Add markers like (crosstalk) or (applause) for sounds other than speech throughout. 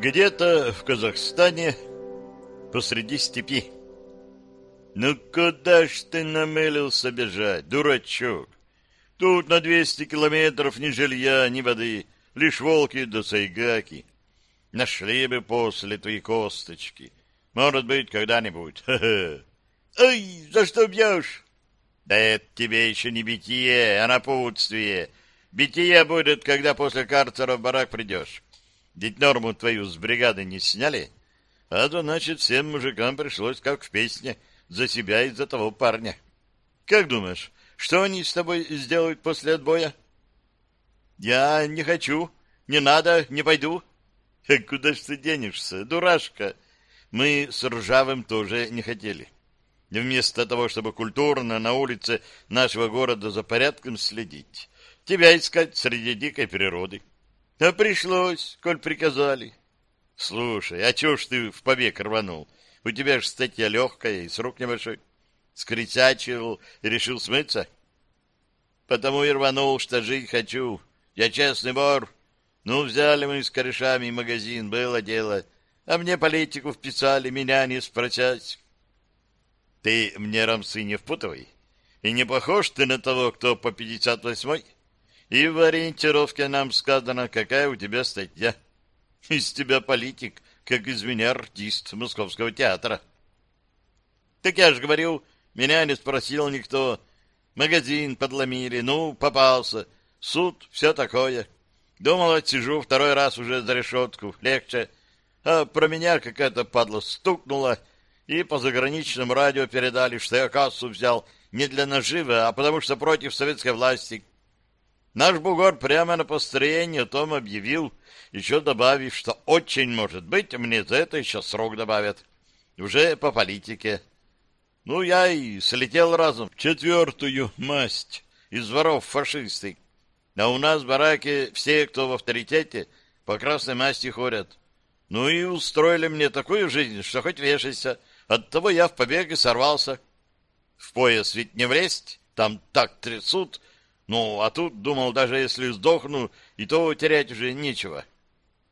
Где-то в Казахстане посреди степи. Ну куда ж ты намылился бежать, дурачок? Тут на двести километров ни жилья, ни воды, лишь волки да сайгаки. Нашли бы после твои косточки. Может быть, когда-нибудь. (laughs) Ай, за что бьешь? Да это тебе еще не битие, а напутствие. Битие будет, когда после карцера в барак придешь. Ведь норму твою с бригады не сняли? А то, значит, всем мужикам пришлось, как в песне, за себя и за того парня. Как думаешь, что они с тобой сделают после отбоя? Я не хочу, не надо, не пойду. Куда ж ты денешься, дурашка? Мы с Ржавым тоже не хотели. Вместо того, чтобы культурно на улице нашего города за порядком следить, тебя искать среди дикой природы. А пришлось, коль приказали. Слушай, а чего ж ты в побег рванул? У тебя же статья легкая и срок небольшой. Скритячил и решил смыться? Потому и рванул, что жить хочу. Я честный вор. Ну, взяли мы с корешами магазин, было дело. А мне политику вписали, меня не спросять. Ты мне рамсы не впутывай. И не похож ты на того, кто по пятьдесят восьмой? И в ориентировке нам сказано, какая у тебя статья. Из тебя политик, как из меня артист Московского театра. Так я же говорю, меня не спросил никто. Магазин подломили, ну, попался. Суд, все такое. Думал, отсижу второй раз уже за решетку, легче. А про меня какая-то падла стукнула, и по заграничному радио передали, что я кассу взял не для наживы, а потому что против советской власти. Наш бугор прямо на построении о том объявил, еще добавив, что очень может быть, мне за это еще срок добавят. Уже по политике. Ну, я и слетел разом в четвертую масть из воров фашисты. А у нас в бараке все, кто в авторитете, по красной масти ходят. Ну и устроили мне такую жизнь, что хоть вешайся. Оттого я в побеге сорвался. В пояс ведь не влезть, там так трясут, ну, а тут думал, даже если сдохну, и то терять уже нечего.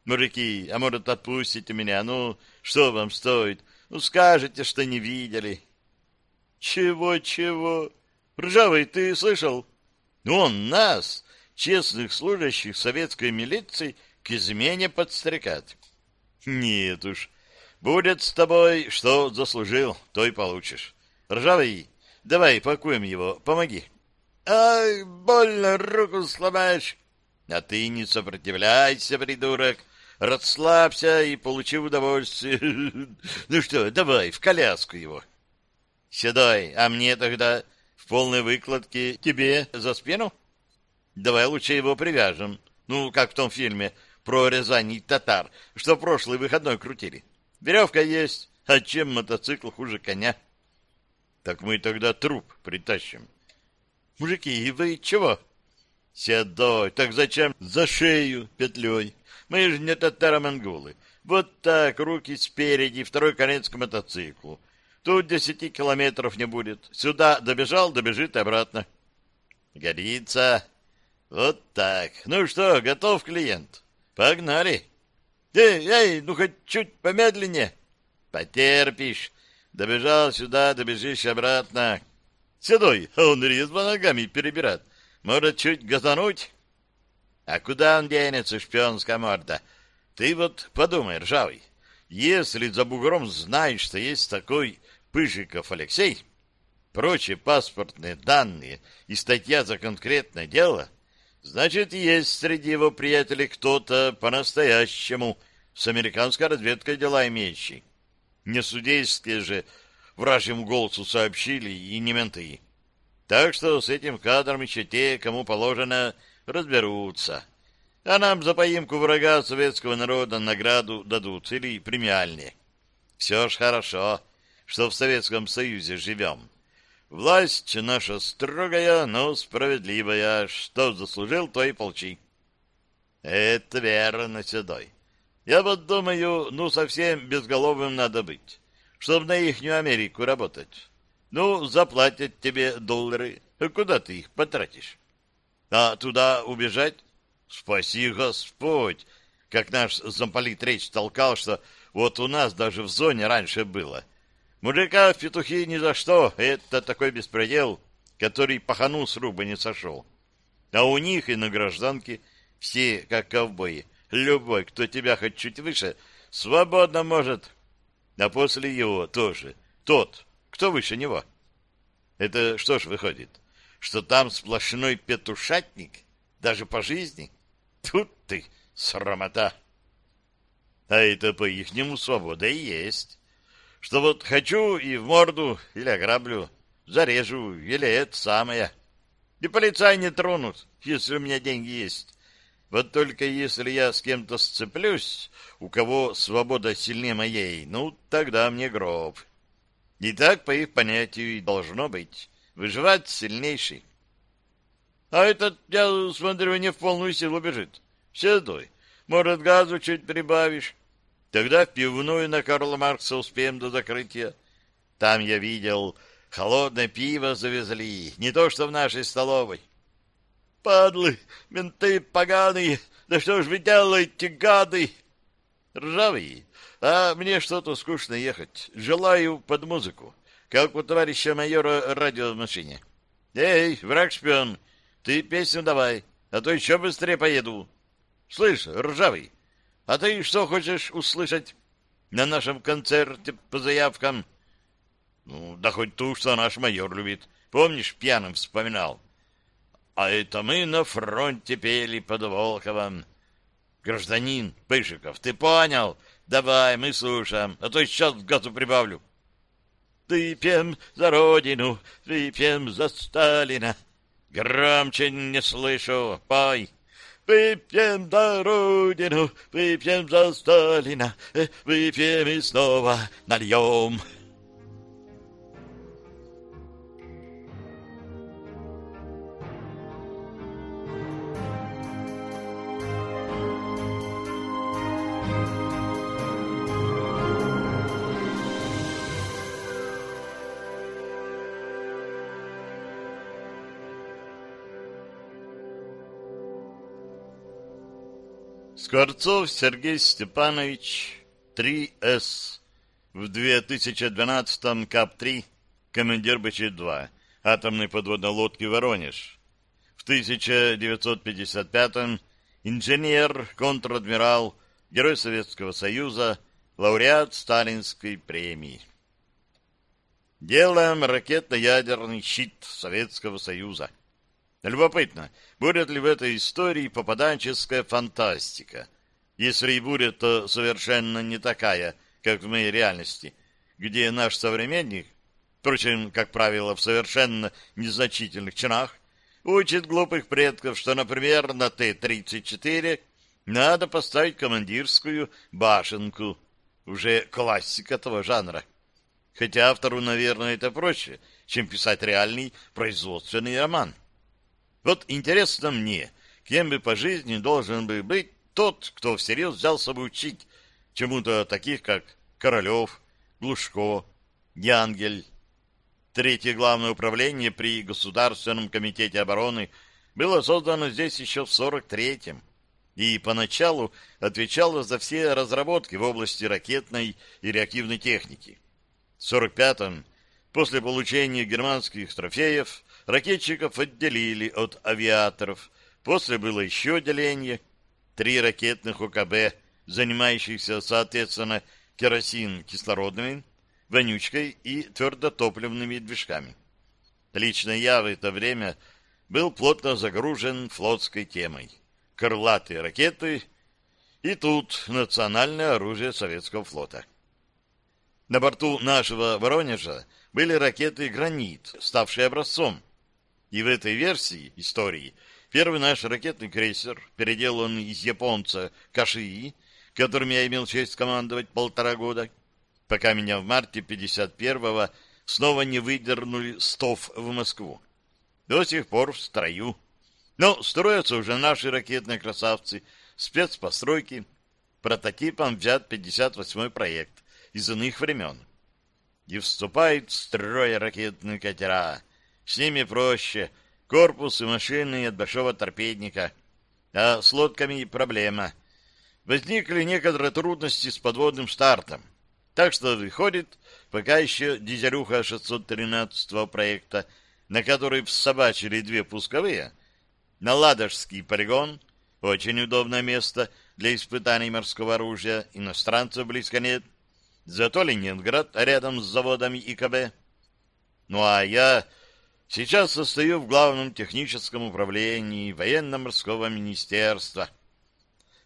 Мужики, а может, отпустите меня? Ну, что вам стоит? Ну, скажете, что не видели. Чего-чего? Ржавый, ты слышал? Он нас, честных служащих советской милиции, к измене подстрекает. Нет уж, будет с тобой, что заслужил, то и получишь. Ржавый, давай пакуем его, помоги. Ай, больно, руку сломаешь. А ты не сопротивляйся, придурок. Расслабься и получи удовольствие. (laughs) Ну что, давай, в коляску его. Седой, а мне тогда в полной выкладке тебе за спину? Давай лучше его привяжем. Ну, как в том фильме про Рязань татар, что прошлый выходной крутили. Веревка есть, а чем мотоцикл хуже коня? Так мы тогда труп притащим. Мужики, и вы чего? Седой, так зачем за шею петлей? Мы же не татаро-монголы. Вот так, руки спереди, второй конец к мотоциклу. Тут десяти километров не будет. Сюда добежал, добежит обратно. Годится. Вот так. Ну что, готов клиент? Погнали. Эй, эй, ну хоть чуть помедленнее. Потерпишь. Добежал сюда, добежишь обратно. Седой, а он резво ногами перебирает. Может, чуть газануть? А куда он денется, шпионская морда? Ты вот подумай, ржавый. Если за бугром знаешь, что есть такой Пыжиков Алексей, прочие паспортные данные и статья за конкретное дело, значит, есть среди его приятелей кто-то по-настоящему с американской разведкой дела имеющий. Не судейские же вражьему голосу сообщили и не менты. Так что с этим кадром еще те, кому положено, разберутся. А нам за поимку врага советского народа награду дадут или премиальные. Все ж хорошо, что в Советском Союзе живем. Власть наша строгая, но справедливая. Что заслужил, то и получи. Это верно, Седой. Я вот думаю, ну, совсем безголовым надо быть чтобы на ихнюю Америку работать. Ну, заплатят тебе доллары. Куда ты их потратишь? А туда убежать? Спаси Господь! как наш замполит речь толкал, что вот у нас даже в зоне раньше было. Мужика в петухи ни за что, это такой беспредел, который пахану с руба не сошел. А у них и на гражданке все как ковбои. Любой, кто тебя хоть чуть выше, свободно может. А после его тоже. Тот, кто выше него. Это что ж выходит? Что там сплошной петушатник? Даже по жизни? Тут ты, срамота! А это по-ихнему свобода и есть. Что вот хочу и в морду, или ограблю, зарежу, или это самое. И полицай не тронут, если у меня деньги есть. Вот только если я с кем-то сцеплюсь, у кого свобода сильнее моей, ну, тогда мне гроб. И так, по их понятию, и должно быть. Выживать сильнейший. А этот, я смотрю, не в полную силу бежит. Седой. Может, газу чуть прибавишь? Тогда в пивную на Карла Маркса успеем до закрытия. Там я видел, холодное пиво завезли, не то что в нашей столовой. Падлы, менты поганые, да что ж вы делаете, гады? Ржавые, а мне что-то скучно ехать. Желаю под музыку, как у товарища майора радио в машине. Эй, враг-шпион, ты песню давай, а то еще быстрее поеду. Слышь, ржавый, а ты что хочешь услышать на нашем концерте по заявкам? Ну, да хоть ту, что наш майор любит. Помнишь, пьяным вспоминал? А это мы на фронте пели под Волховом. Гражданин Пышиков, ты понял? Давай, мы слушаем, а то сейчас газу прибавлю. Выпьем за родину, выпьем за Сталина. Громче не слышу, пой. Выпьем за Родину, выпьем за Сталина, выпьем и снова нальем. Скворцов Сергей Степанович, 3С, в 2012-м КАП-3, командир БЧ-2, атомной подводной лодки «Воронеж». В 1955-м инженер, контр-адмирал, Герой Советского Союза, лауреат Сталинской премии. Делаем ракетно-ядерный щит Советского Союза. Любопытно, будет ли в этой истории попаданческая фантастика. Если и будет, то совершенно не такая, как в моей реальности, где наш современник, впрочем, как правило, в совершенно незначительных чинах, учит глупых предков, что, например, на Т-34 надо поставить командирскую башенку, уже классика этого жанра. Хотя автору, наверное, это проще, чем писать реальный производственный роман. Вот интересно мне, кем бы по жизни должен бы быть тот, кто всерьез взялся бы учить чему-то таких, как Королев, Глушко, Янгель. Третье главное управление при Государственном комитете обороны было создано здесь еще в 43-м и поначалу отвечало за все разработки в области ракетной и реактивной техники. В 45-м, после получения германских трофеев, Ракетчиков отделили от авиаторов. После было еще деление. Три ракетных ОКБ, занимающихся, соответственно, керосин кислородными, вонючкой и твердотопливными движками. Лично я в это время был плотно загружен флотской темой. Крылатые ракеты и тут национальное оружие советского флота. На борту нашего Воронежа были ракеты «Гранит», ставшие образцом. И в этой версии истории первый наш ракетный крейсер, переделан из японца Кашии, которым я имел честь командовать полтора года, пока меня в марте 51-го снова не выдернули стов в Москву. До сих пор в строю. Но строятся уже наши ракетные красавцы, спецпостройки. Прототипом взят 58-й проект из иных времен. И вступают в строй ракетные катера — с ними проще. Корпус и машины от большого торпедника. А с лодками проблема. возникли некоторые трудности с подводным стартом. Так что выходит, пока еще дизелюха 613 проекта, на который всобачили две пусковые, на Ладожский полигон, очень удобное место для испытаний морского оружия, иностранцев близко нет, зато Ленинград рядом с заводами ИКБ. Ну а я сейчас состою в главном техническом управлении военно-морского министерства.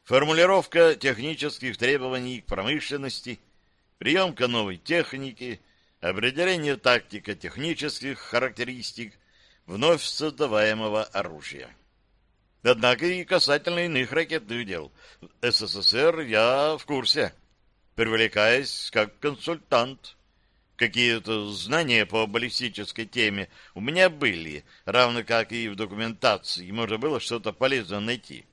Формулировка технических требований к промышленности – приемка новой техники, определение тактико-технических характеристик вновь создаваемого оружия. Однако и касательно иных ракетных дел СССР я в курсе, привлекаясь как консультант. Какие-то знания по баллистической теме у меня были, равно как и в документации, можно было что-то полезное найти.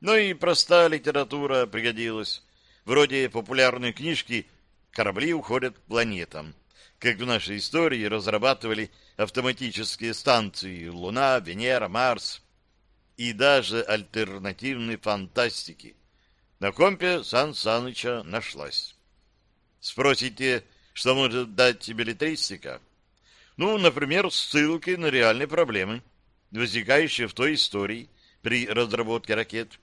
Ну и простая литература пригодилась, вроде популярной книжки корабли уходят к планетам. Как в нашей истории разрабатывали автоматические станции Луна, Венера, Марс и даже альтернативной фантастики. На компе Сан Саныча нашлась. Спросите, что может дать билетристика? Ну, например, ссылки на реальные проблемы, возникающие в той истории при разработке ракет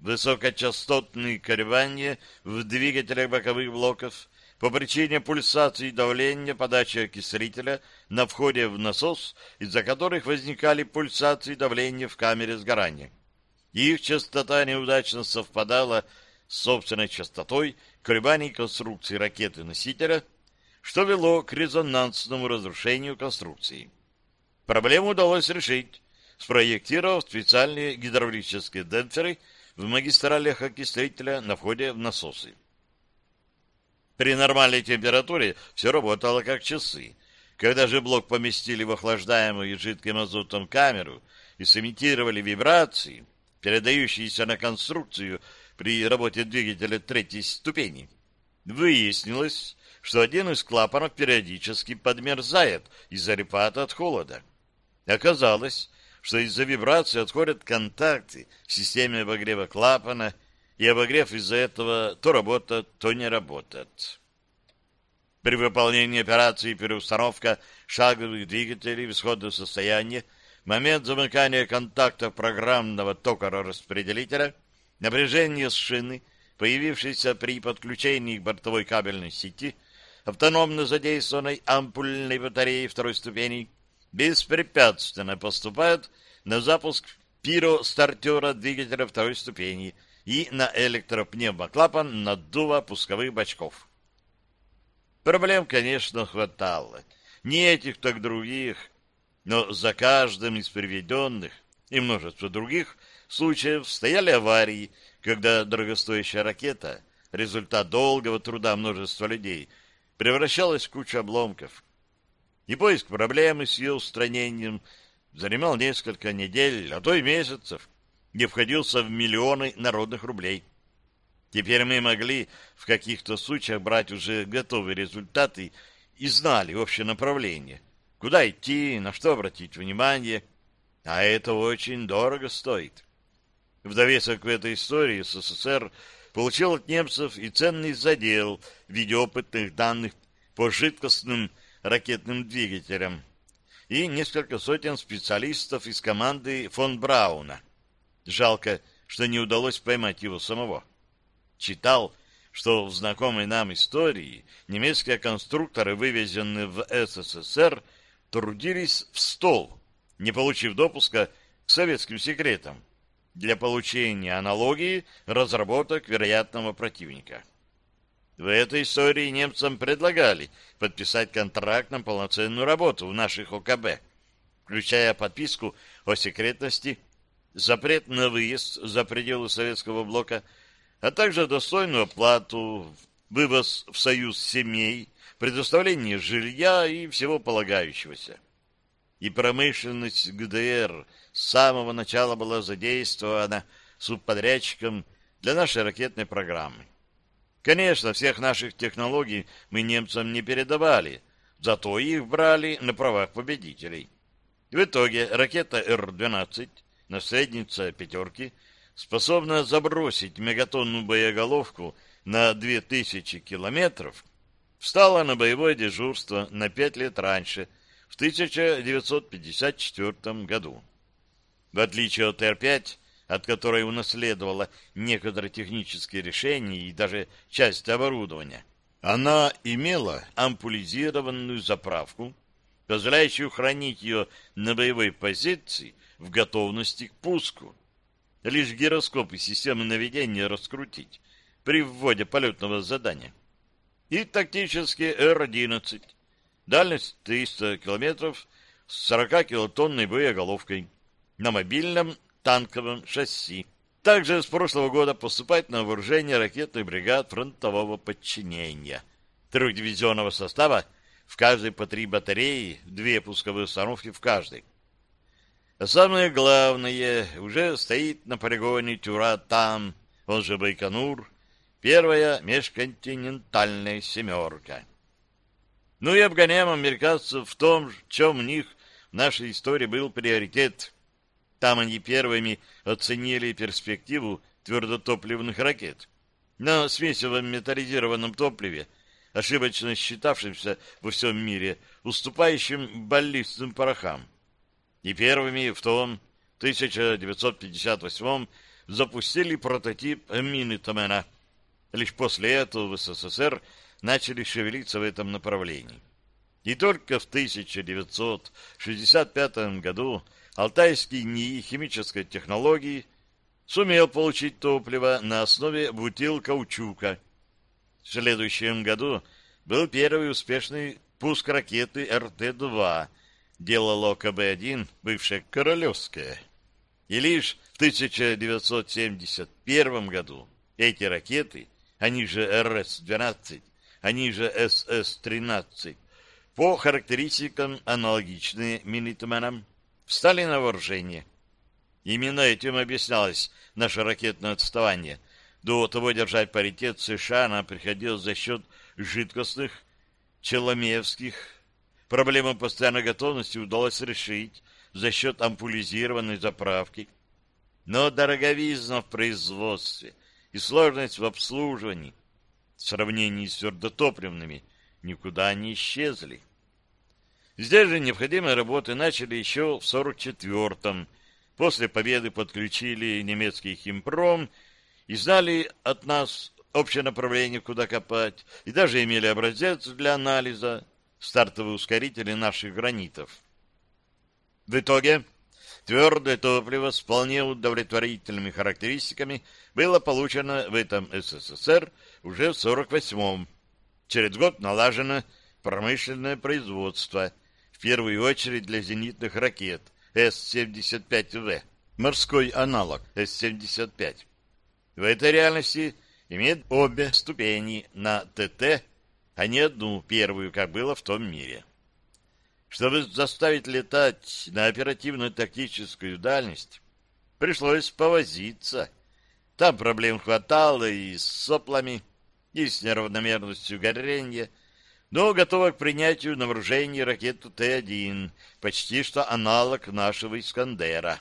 высокочастотные колебания в двигателях боковых блоков по причине пульсации давления подачи окислителя на входе в насос, из-за которых возникали пульсации давления в камере сгорания. Их частота неудачно совпадала с собственной частотой колебаний конструкции ракеты-носителя, что вело к резонансному разрушению конструкции. Проблему удалось решить, спроектировав специальные гидравлические демпферы – в магистралях окислителя на входе в насосы. При нормальной температуре все работало как часы. Когда же блок поместили в охлаждаемую жидким азотом камеру и сымитировали вибрации, передающиеся на конструкцию при работе двигателя третьей ступени, выяснилось, что один из клапанов периодически подмерзает из-за репата от холода. Оказалось, что из-за вибрации отходят контакты в системе обогрева клапана, и обогрев из-за этого то работает, то не работает. При выполнении операции переустановка шаговых двигателей в исходное состояние, момент замыкания контактов программного токараспределителя, напряжение с шины, появившееся при подключении к бортовой кабельной сети, автономно задействованной ампульной батареей второй ступени, беспрепятственно поступают на запуск пиростартера двигателя второй ступени и на электропневмоклапан наддува пусковых бачков. Проблем, конечно, хватало. Не этих, так других. Но за каждым из приведенных и множество других случаев стояли аварии, когда дорогостоящая ракета, результат долгого труда множества людей, превращалась в кучу обломков, и поиск проблемы с ее устранением занимал несколько недель, а то и месяцев, и входился в миллионы народных рублей. Теперь мы могли в каких-то случаях брать уже готовые результаты и знали общее направление, куда идти, на что обратить внимание, а это очень дорого стоит. В довесок к этой истории СССР получил от немцев и ценный задел в виде опытных данных по жидкостным ракетным двигателем и несколько сотен специалистов из команды фон Брауна. Жалко, что не удалось поймать его самого. Читал, что в знакомой нам истории немецкие конструкторы, вывезенные в СССР, трудились в стол, не получив допуска к советским секретам для получения аналогии разработок вероятного противника. В этой истории немцам предлагали подписать контракт на полноценную работу в наших ОКБ, включая подписку о секретности, запрет на выезд за пределы советского блока, а также достойную оплату, вывоз в союз семей, предоставление жилья и всего полагающегося. И промышленность ГДР с самого начала была задействована субподрядчиком для нашей ракетной программы. Конечно, всех наших технологий мы немцам не передавали, зато их брали на правах победителей. В итоге ракета Р-12, наследница «пятерки», способная забросить мегатонную боеголовку на 2000 километров, встала на боевое дежурство на пять лет раньше, в 1954 году. В отличие от Р-5, от которой унаследовала некоторые технические решения и даже часть оборудования, она имела ампулизированную заправку, позволяющую хранить ее на боевой позиции в готовности к пуску. Лишь гироскоп и системы наведения раскрутить при вводе полетного задания. И тактический Р-11. Дальность 300 километров с 40-килотонной боеголовкой на мобильном танковом шасси. Также с прошлого года поступает на вооружение ракетных бригад фронтового подчинения. Трехдивизионного состава в каждой по три батареи, две пусковые установки в каждой. А самое главное, уже стоит на полигоне Тюра-Там, он же Байконур, первая межконтинентальная семерка. Ну и обгоняем американцев в том, в чем у них в нашей истории был приоритет. Там они первыми оценили перспективу твердотопливных ракет. На смесевом металлизированном топливе, ошибочно считавшемся во всем мире, уступающим баллистным порохам. И первыми в том 1958 запустили прототип Минитомена. Лишь после этого в СССР начали шевелиться в этом направлении. И только в 1965 году Алтайский НИИ химической технологии сумел получить топливо на основе бутил-каучука. В следующем году был первый успешный пуск ракеты РТ-2, делало КБ-1, бывшая Королевская. И лишь в 1971 году эти ракеты, они же РС-12, они же СС-13, по характеристикам аналогичные Минитменам, встали на вооружение. Именно этим объяснялось наше ракетное отставание. До того держать паритет США нам приходилось за счет жидкостных, челомеевских. Проблему постоянной готовности удалось решить за счет ампулизированной заправки. Но дороговизна в производстве и сложность в обслуживании в сравнении с твердотопливными никуда не исчезли. Здесь же необходимые работы начали еще в 44-м. После победы подключили немецкий химпром и знали от нас общее направление, куда копать, и даже имели образец для анализа, стартовые ускорители наших гранитов. В итоге твердое топливо с вполне удовлетворительными характеристиками было получено в этом СССР уже в 48-м. Через год налажено промышленное производство – в первую очередь для зенитных ракет С-75В, морской аналог С-75. В этой реальности имеет обе ступени на ТТ, а не одну первую, как было в том мире. Чтобы заставить летать на оперативную тактическую дальность, пришлось повозиться. Там проблем хватало и с соплами, и с неравномерностью горения, но готова к принятию на вооружение ракету Т-1, почти что аналог нашего «Искандера».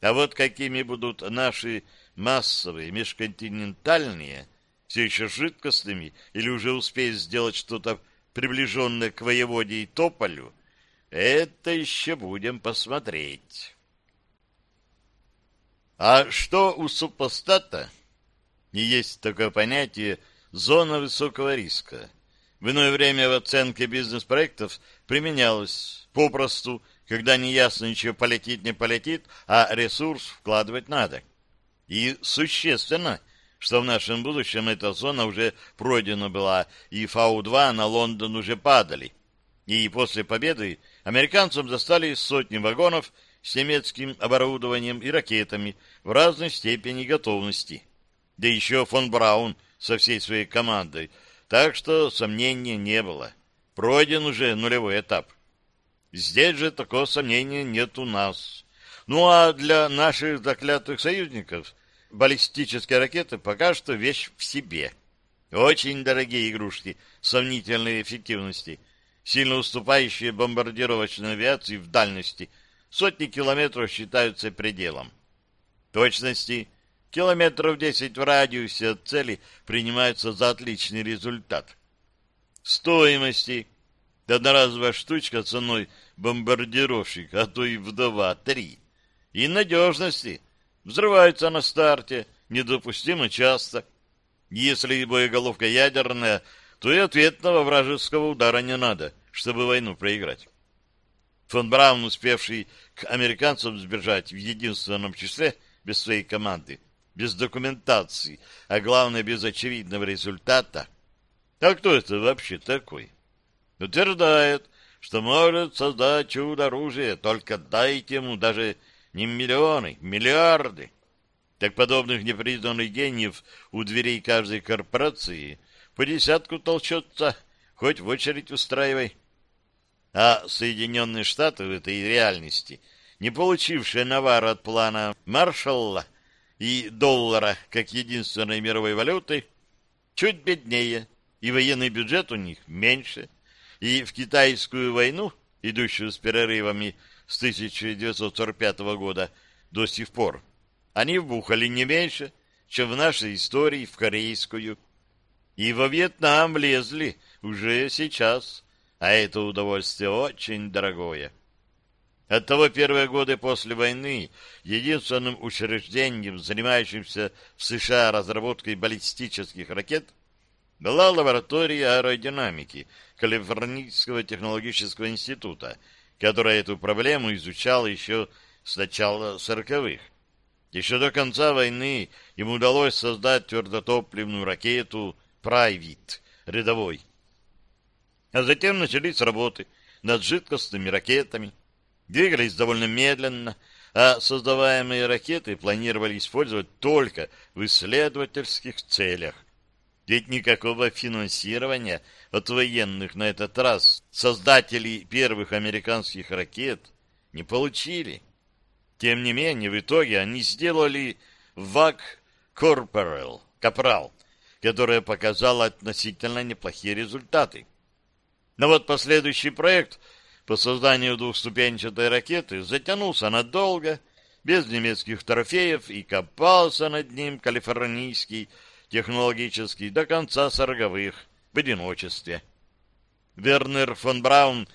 А вот какими будут наши массовые межконтинентальные, все еще жидкостными, или уже успеет сделать что-то приближенное к воеводе и Тополю, это еще будем посмотреть. А что у супостата? И есть такое понятие «зона высокого риска» в иное время в оценке бизнес-проектов применялось попросту, когда неясно ничего полетит, не полетит, а ресурс вкладывать надо. И существенно, что в нашем будущем эта зона уже пройдена была, и Фау-2 на Лондон уже падали. И после победы американцам достали сотни вагонов с немецким оборудованием и ракетами в разной степени готовности. Да еще фон Браун со всей своей командой – так что сомнений не было. Пройден уже нулевой этап. Здесь же такого сомнения нет у нас. Ну а для наших заклятых союзников баллистические ракеты пока что вещь в себе. Очень дорогие игрушки сомнительной эффективности, сильно уступающие бомбардировочной авиации в дальности. Сотни километров считаются пределом. Точности километров 10 в радиусе от цели принимаются за отличный результат. Стоимости одноразовая штучка ценой бомбардировщик, а то и в два-три. И надежности взрываются на старте недопустимо часто. Если боеголовка ядерная, то и ответного вражеского удара не надо, чтобы войну проиграть. Фон Браун, успевший к американцам сбежать в единственном числе без своей команды, без документации, а главное, без очевидного результата. А кто это вообще такой? Утверждает, что может создать чудо-оружие, только дайте ему даже не миллионы, миллиарды. Так подобных непризнанных гениев у дверей каждой корпорации по десятку толчется, хоть в очередь устраивай. А Соединенные Штаты в этой реальности, не получившие навар от плана Маршалла и доллара как единственной мировой валюты, чуть беднее, и военный бюджет у них меньше, и в китайскую войну, идущую с перерывами с 1945 года до сих пор, они вбухали не меньше, чем в нашей истории в корейскую. И во Вьетнам влезли уже сейчас, а это удовольствие очень дорогое. Оттого первые годы после войны единственным учреждением, занимающимся в США разработкой баллистических ракет, была лаборатория аэродинамики Калифорнийского технологического института, которая эту проблему изучала еще с начала сороковых. Еще до конца войны ему удалось создать твердотопливную ракету «Прайвит» рядовой. А затем начались работы над жидкостными ракетами. Двигались довольно медленно, а создаваемые ракеты планировали использовать только в исследовательских целях. Ведь никакого финансирования от военных на этот раз создатели первых американских ракет не получили. Тем не менее, в итоге они сделали ВАК Корпорал, Капрал, которая показала относительно неплохие результаты. Но вот последующий проект по созданию двухступенчатой ракеты затянулся надолго, без немецких трофеев, и копался над ним калифорнийский технологический до конца сороковых в одиночестве. Вернер фон Браун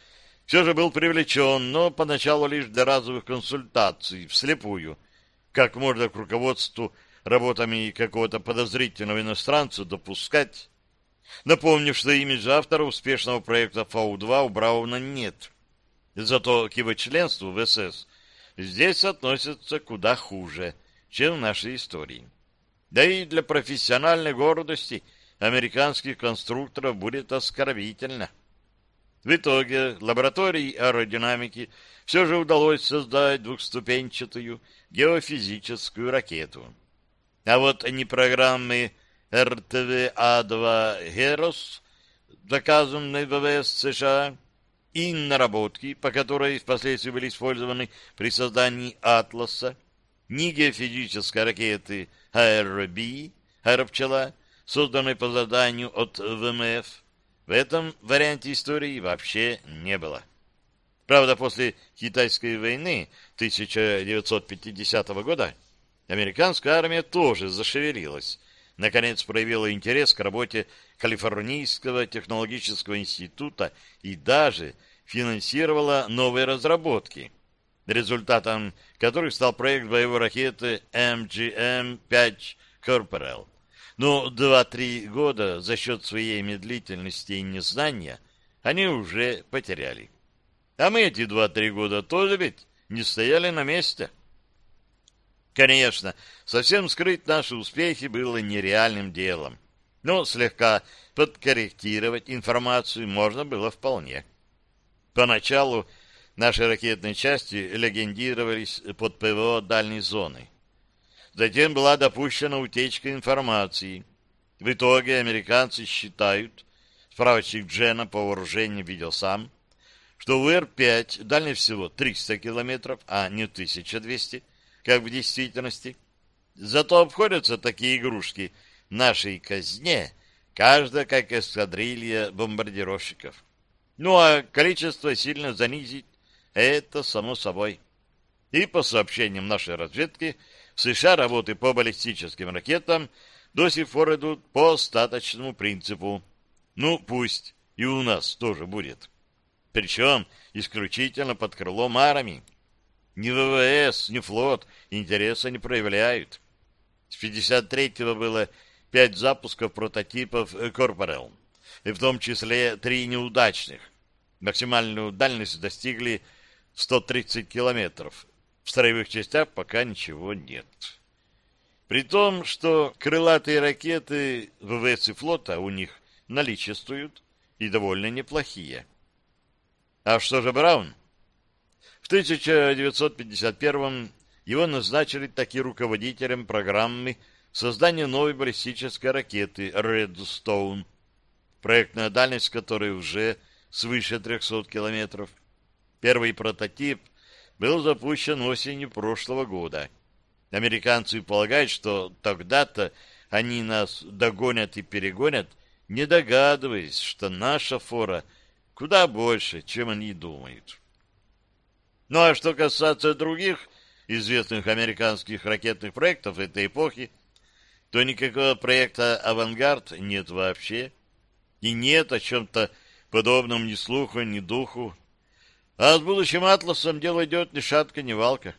все же был привлечен, но поначалу лишь для разовых консультаций, вслепую, как можно к руководству работами какого-то подозрительного иностранца допускать. Напомню, что имидж автора успешного проекта Фау-2 у Брауна нет. Зато к его членству в СС здесь относятся куда хуже, чем в нашей истории. Да и для профессиональной гордости американских конструкторов будет оскорбительно. В итоге лаборатории аэродинамики все же удалось создать двухступенчатую геофизическую ракету. А вот не программы РТВА-2 «Герос», заказанной ВВС США, и наработки, по которой впоследствии были использованы при создании «Атласа», ни геофизической ракеты «Аэробий», «Аэропчела», созданной по заданию от ВМФ, в этом варианте истории вообще не было. Правда, после Китайской войны 1950 года американская армия тоже зашевелилась, наконец проявила интерес к работе Калифорнийского технологического института и даже финансировала новые разработки, результатом которых стал проект боевой ракеты MGM-5 Corporal но два-три года за счет своей медлительности и незнания они уже потеряли. А мы эти два-три года тоже ведь не стояли на месте. Конечно, совсем скрыть наши успехи было нереальным делом, но слегка подкорректировать информацию можно было вполне. Поначалу наши ракетные части легендировались под ПВО дальней зоны. Затем была допущена утечка информации. В итоге американцы считают, справочник Джена по вооружению видел сам, что у Р-5 дальность всего 300 километров, а не 1200, как в действительности. Зато обходятся такие игрушки нашей казне, каждая как эскадрилья бомбардировщиков. Ну а количество сильно занизить — это само собой. И по сообщениям нашей разведки — в США работы по баллистическим ракетам до сих пор идут по остаточному принципу. Ну, пусть и у нас тоже будет. Причем исключительно под крылом армии. Ни ВВС, ни флот интереса не проявляют. С 53-го было пять запусков прототипов Корпорел, и в том числе три неудачных. Максимальную дальность достигли 130 километров. В строевых частях пока ничего нет. При том, что крылатые ракеты ВВС и флота у них наличествуют и довольно неплохие. А что же Браун? В 1951 его назначили таки руководителем программы создания новой баллистической ракеты «Редстоун», проектная дальность которой уже свыше 300 километров. Первый прототип был запущен осенью прошлого года. Американцы полагают, что тогда-то они нас догонят и перегонят, не догадываясь, что наша фора куда больше, чем они думают. Ну а что касается других известных американских ракетных проектов этой эпохи, то никакого проекта «Авангард» нет вообще. И нет о чем-то подобном ни слуху, ни духу. А с будущим «Атласом» дело идет ни шатка, ни валка.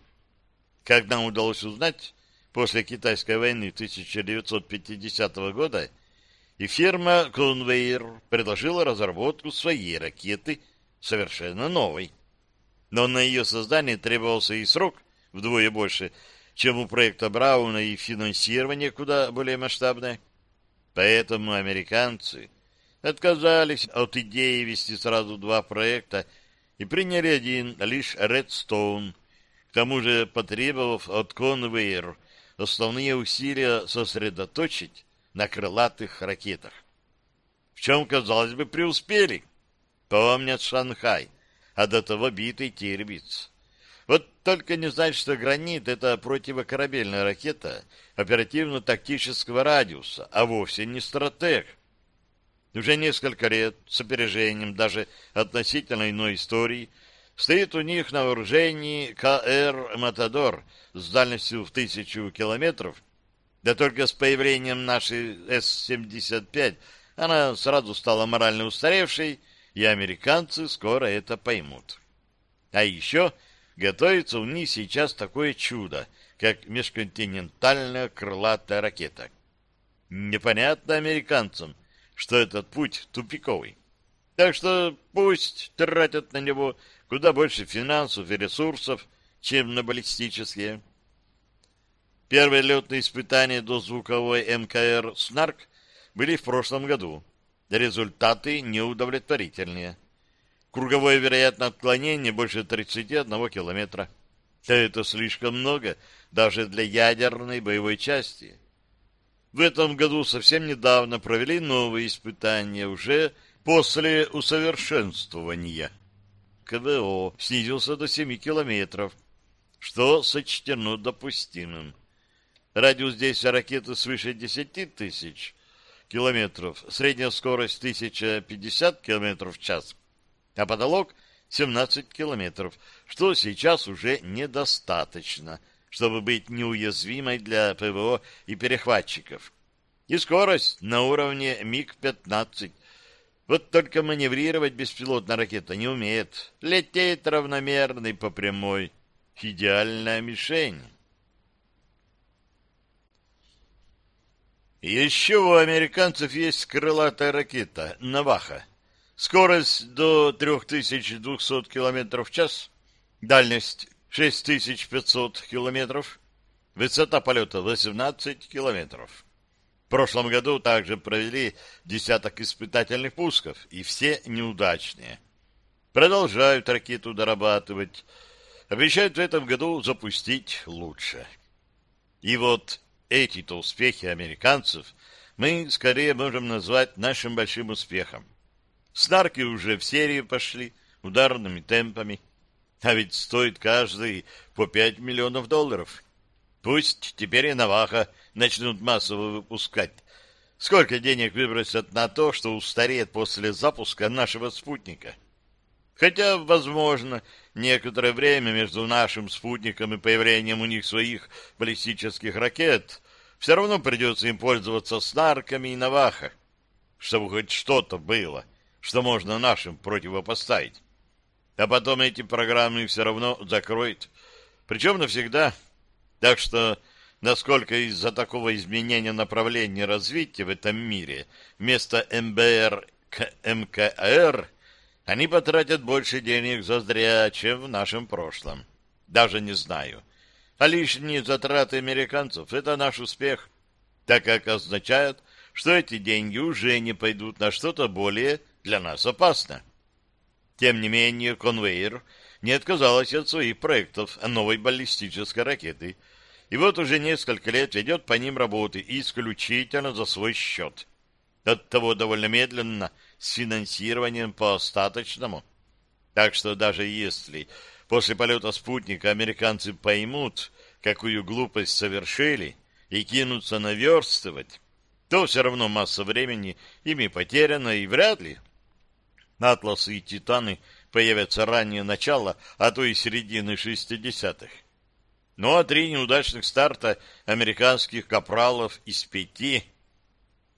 Как нам удалось узнать, после китайской войны 1950 года и фирма «Конвейер» предложила разработку своей ракеты, совершенно новой но на ее создание требовался и срок вдвое больше, чем у проекта Брауна, и финансирование куда более масштабное. Поэтому американцы отказались от идеи вести сразу два проекта и приняли один, лишь Redstone, к тому же потребовав от Convair основные усилия сосредоточить на крылатых ракетах. В чем, казалось бы, преуспели. Помнят Шанхай, а до того битый Тирбиц. Вот только не знать, что «Гранит» — это противокорабельная ракета оперативно-тактического радиуса, а вовсе не стратег. Уже несколько лет с опережением даже относительно иной истории стоит у них на вооружении КР «Матадор» с дальностью в тысячу километров, да только с появлением нашей С-75 она сразу стала морально устаревшей, и американцы скоро это поймут. А еще готовится у них сейчас такое чудо, как межконтинентальная крылатая ракета. Непонятно американцам, что этот путь тупиковый. Так что пусть тратят на него куда больше финансов и ресурсов, чем на баллистические. Первые летные испытания до звуковой МКР «Снарк» были в прошлом году. Результаты неудовлетворительные. Круговое вероятное отклонение больше 31 километра. Это слишком много даже для ядерной боевой части. В этом году совсем недавно провели новые испытания уже после усовершенствования. КВО снизился до 7 километров, что сочтено допустимым. Радиус действия ракеты свыше 10 тысяч километров, средняя скорость 1050 километров в час, а потолок 17 километров, что сейчас уже недостаточно, чтобы быть неуязвимой для ПВО и перехватчиков. И скорость на уровне МиГ-15. Вот только маневрировать беспилотная ракета не умеет. Лететь равномерно и по прямой. Идеальная мишень. Еще у американцев есть крылатая ракета «Наваха». Скорость до 3200 км в час, дальность 6500 км, высота полета 18 км. В прошлом году также провели десяток испытательных пусков, и все неудачные. Продолжают ракету дорабатывать. Обещают в этом году запустить лучше. И вот эти-то успехи американцев мы скорее можем назвать нашим большим успехом. Снарки уже в серии пошли ударными темпами, а ведь стоит каждый по 5 миллионов долларов. Пусть теперь и Наваха начнут массово выпускать. Сколько денег выбросят на то, что устареет после запуска нашего спутника? Хотя, возможно, некоторое время между нашим спутником и появлением у них своих баллистических ракет все равно придется им пользоваться снарками и наваха, чтобы хоть что-то было, что можно нашим противопоставить. А потом эти программы все равно закроют, причем навсегда. Так что, насколько из-за такого изменения направления развития в этом мире вместо МБР к МКР они потратят больше денег зазря, чем в нашем прошлом. Даже не знаю. А лишние затраты американцев — это наш успех, так как означает, что эти деньги уже не пойдут на что-то более для нас опасное. Тем не менее, конвейер не отказалась от своих проектов новой баллистической ракеты, и вот уже несколько лет ведет по ним работы исключительно за свой счет. Оттого довольно медленно с финансированием по остаточному. Так что даже если после полета спутника американцы поймут, какую глупость совершили, и кинутся наверстывать, то все равно масса времени ими потеряна, и вряд ли Атласы и Титаны появятся ранее начала, а то и середины шестидесятых. Ну а три неудачных старта американских капралов из пяти.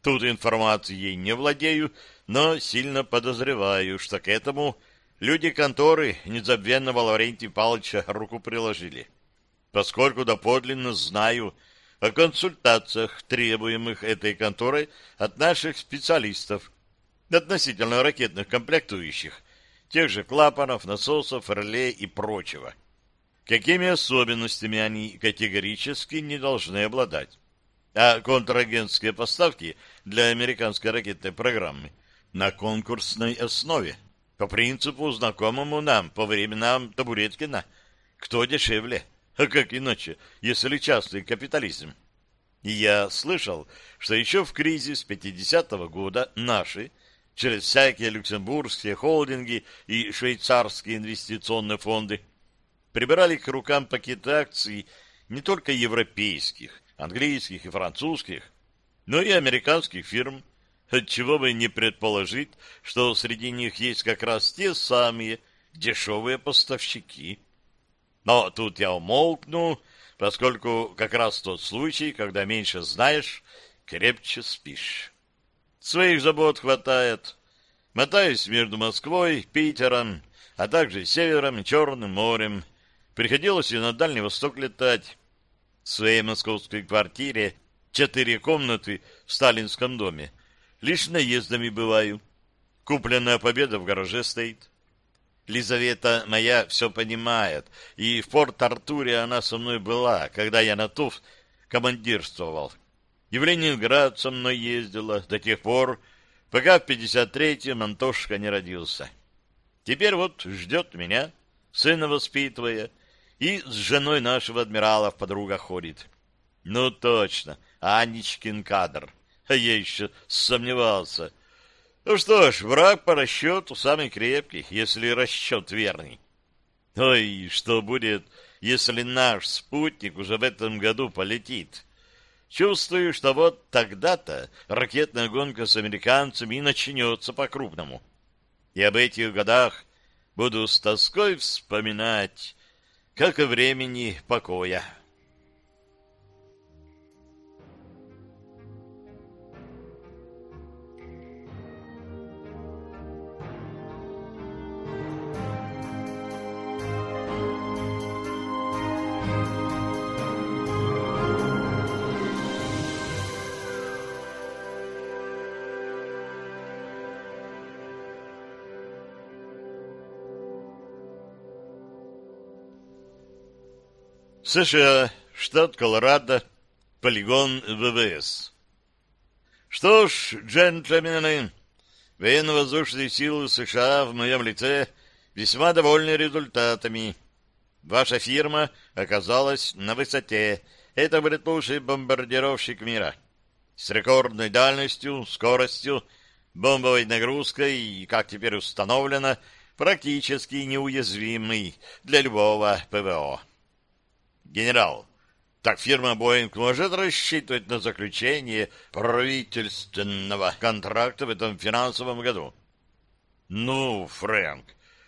Тут информацией не владею, но сильно подозреваю, что к этому люди конторы незабвенного Лаврентия Павловича руку приложили. Поскольку доподлинно знаю о консультациях, требуемых этой конторой от наших специалистов, относительно ракетных комплектующих, тех же клапанов, насосов, реле и прочего. Какими особенностями они категорически не должны обладать? А контрагентские поставки для американской ракетной программы на конкурсной основе, по принципу, знакомому нам по временам Табуреткина. Кто дешевле? А как иначе, если частный капитализм? И я слышал, что еще в кризис 50-го года наши через всякие люксембургские холдинги и швейцарские инвестиционные фонды, прибирали к рукам пакеты акций не только европейских, английских и французских, но и американских фирм, отчего бы не предположить, что среди них есть как раз те самые дешевые поставщики. Но тут я умолкну, поскольку как раз тот случай, когда меньше знаешь, крепче спишь. Своих забот хватает. Мотаюсь между Москвой, Питером, а также Севером и Черным морем. Приходилось и на Дальний Восток летать. В своей московской квартире четыре комнаты в сталинском доме. Лишь наездами бываю. Купленная победа в гараже стоит. Лизавета моя все понимает, и в Порт-Артуре она со мной была, когда я на ТУФ командирствовал. И в Ленинград со мной ездила до тех пор, пока в 53-м Антошка не родился. Теперь вот ждет меня, сына воспитывая, и с женой нашего адмирала в подругах ходит. Ну, точно, Анечкин кадр. А я еще сомневался. Ну что ж, враг по расчету самый крепкий, если расчет верный. Ой, что будет, если наш спутник уже в этом году полетит? Чувствую, что вот тогда-то ракетная гонка с американцами и начнется по-крупному. И об этих годах буду с тоской вспоминать, как и времени покоя. США, штат Колорадо, полигон ВВС. Что ж, джентльмены, военно-воздушные силы США в моем лице весьма довольны результатами. Ваша фирма оказалась на высоте. Это будет лучший бомбардировщик мира. С рекордной дальностью, скоростью, бомбовой нагрузкой и, как теперь установлено, практически неуязвимый для любого ПВО. Генерал, так фирма «Боинг» может рассчитывать на заключение правительственного контракта в этом финансовом году? Ну, Фрэнк,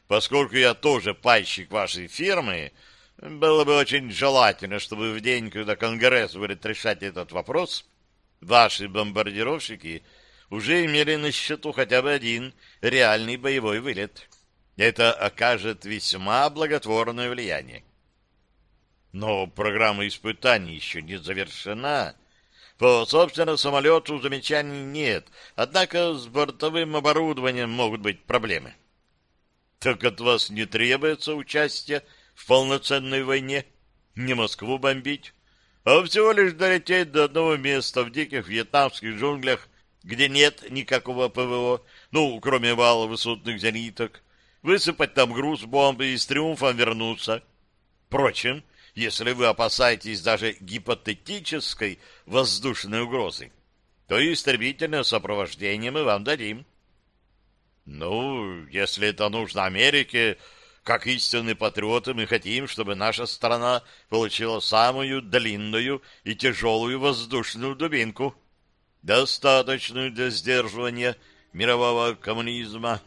поскольку я тоже пайщик вашей фирмы, было бы очень желательно, чтобы в день, когда Конгресс будет решать этот вопрос, ваши бомбардировщики уже имели на счету хотя бы один реальный боевой вылет. Это окажет весьма благотворное влияние. Но программа испытаний еще не завершена. По собственному самолету замечаний нет, однако с бортовым оборудованием могут быть проблемы. Так от вас не требуется участие в полноценной войне, не Москву бомбить, а всего лишь долететь до одного места в диких вьетнамских джунглях, где нет никакого ПВО, ну, кроме вала высотных зениток, высыпать там груз бомбы и с триумфом вернуться. Впрочем, если вы опасаетесь даже гипотетической воздушной угрозы, то истребительное сопровождение мы вам дадим. Ну, если это нужно Америке, как истинные патриоты, мы хотим, чтобы наша страна получила самую длинную и тяжелую воздушную дубинку, достаточную для сдерживания мирового коммунизма.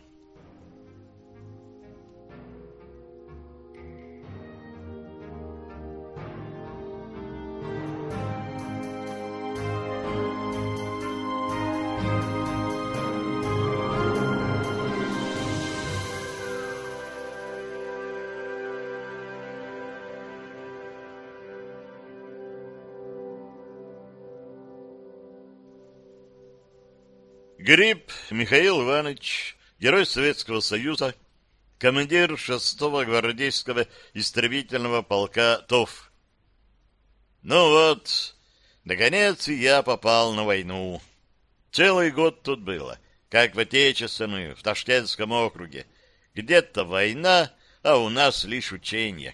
Гриб Михаил Иванович, герой Советского Союза, командир 6-го гвардейского истребительного полка ТОВ. Ну вот, наконец я попал на войну. Целый год тут было, как в Отечественную, в Ташкентском округе. Где-то война, а у нас лишь учения.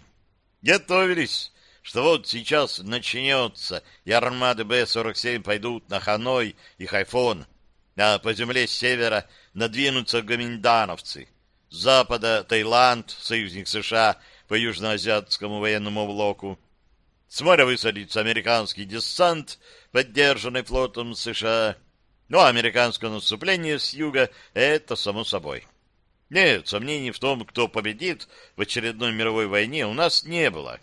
Готовились, что вот сейчас начнется, и армады Б-47 пойдут на Ханой и Хайфон — а по земле с севера надвинутся гоминдановцы, с запада Таиланд, союзник США по южноазиатскому военному блоку, с моря высадится американский десант, поддержанный флотом США, ну а американское наступление с юга — это само собой. Нет, сомнений в том, кто победит в очередной мировой войне, у нас не было.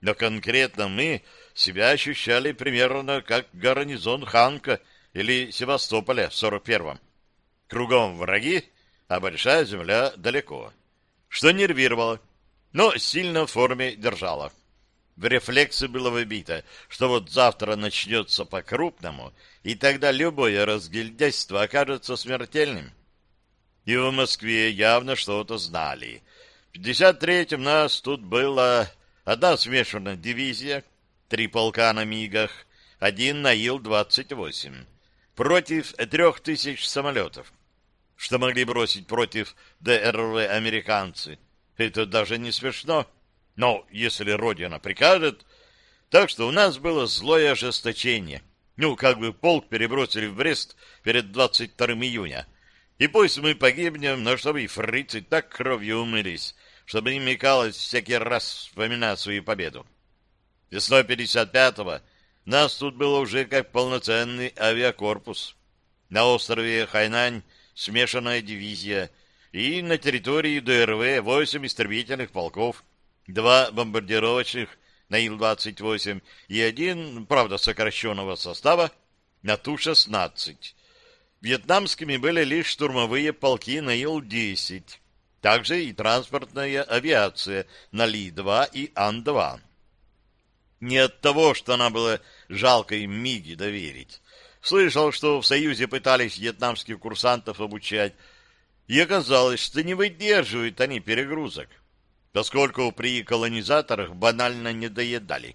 Но конкретно мы себя ощущали примерно как гарнизон Ханка — или Севастополя в 41-м. Кругом враги, а большая земля далеко. Что нервировало, но сильно в форме держало. В рефлексы было выбито, что вот завтра начнется по-крупному, и тогда любое разгильдяйство окажется смертельным. И в Москве явно что-то знали. В 53-м нас тут была одна смешанная дивизия, три полка на мигах, один на Ил-28 против трех тысяч самолетов, что могли бросить против ДРВ американцы. Это даже не смешно. Но если Родина прикажет... Так что у нас было злое ожесточение. Ну, как бы полк перебросили в Брест перед 22 июня. И пусть мы погибнем, но чтобы и фрицы так кровью умылись, чтобы им мекалось всякий раз вспоминать свою победу. Весной 55-го нас тут было уже как полноценный авиакорпус. На острове Хайнань смешанная дивизия и на территории ДРВ 8 истребительных полков, два бомбардировочных на Ил-28 и один, правда, сокращенного состава на Ту-16. Вьетнамскими были лишь штурмовые полки на Ил-10, также и транспортная авиация на Ли-2 и Ан-2. Не от того, что она была жалко им миги доверить. Слышал, что в Союзе пытались вьетнамских курсантов обучать, и оказалось, что не выдерживают они перегрузок, поскольку при колонизаторах банально не доедали.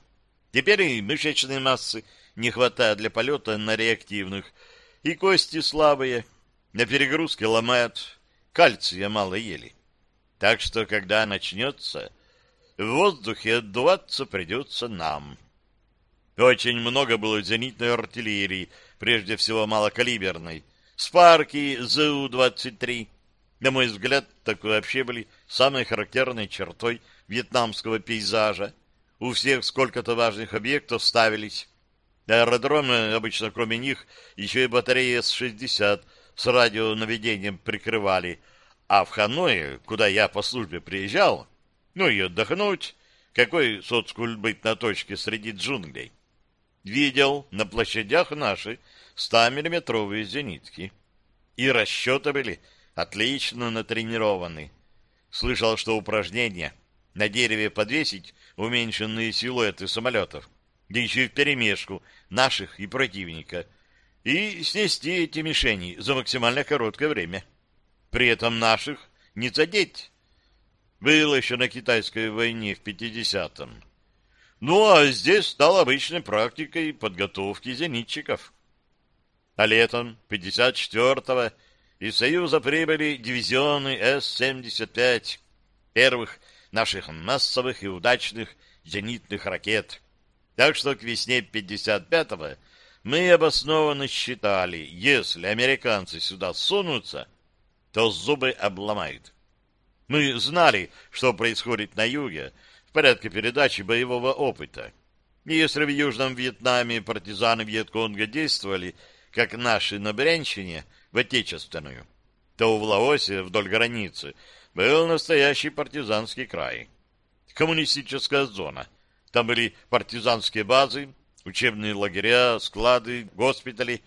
Теперь и мышечной массы не хватает для полета на реактивных, и кости слабые, на перегрузке ломают, кальция мало ели. Так что, когда начнется, в воздухе отдуваться придется нам. Очень много было зенитной артиллерии, прежде всего малокалиберной. Спарки ЗУ-23. На мой взгляд, так вообще были самой характерной чертой вьетнамского пейзажа. У всех сколько-то важных объектов ставились. Аэродромы, обычно кроме них, еще и батареи С-60 с радионаведением прикрывали, А в Ханое, куда я по службе приезжал, ну и отдохнуть, какой соцкульт быть на точке среди джунглей, видел на площадях наши 100-миллиметровые зенитки. И расчеты были отлично натренированы. Слышал, что упражнения на дереве подвесить уменьшенные силуэты самолетов, да еще и вперемешку наших и противника, и снести эти мишени за максимально короткое время. При этом наших не задеть. Было еще на китайской войне в 50-м. Ну, а здесь стал обычной практикой подготовки зенитчиков. А летом 54-го из Союза прибыли дивизионы С-75, первых наших массовых и удачных зенитных ракет. Так что к весне 55-го мы обоснованно считали, если американцы сюда сунутся, то зубы обломают. Мы знали, что происходит на юге в порядке передачи боевого опыта. И если в Южном Вьетнаме партизаны Вьетконга действовали, как наши на Брянщине, в Отечественную, то в Лаосе вдоль границы был настоящий партизанский край. Коммунистическая зона. Там были партизанские базы, учебные лагеря, склады, госпитали.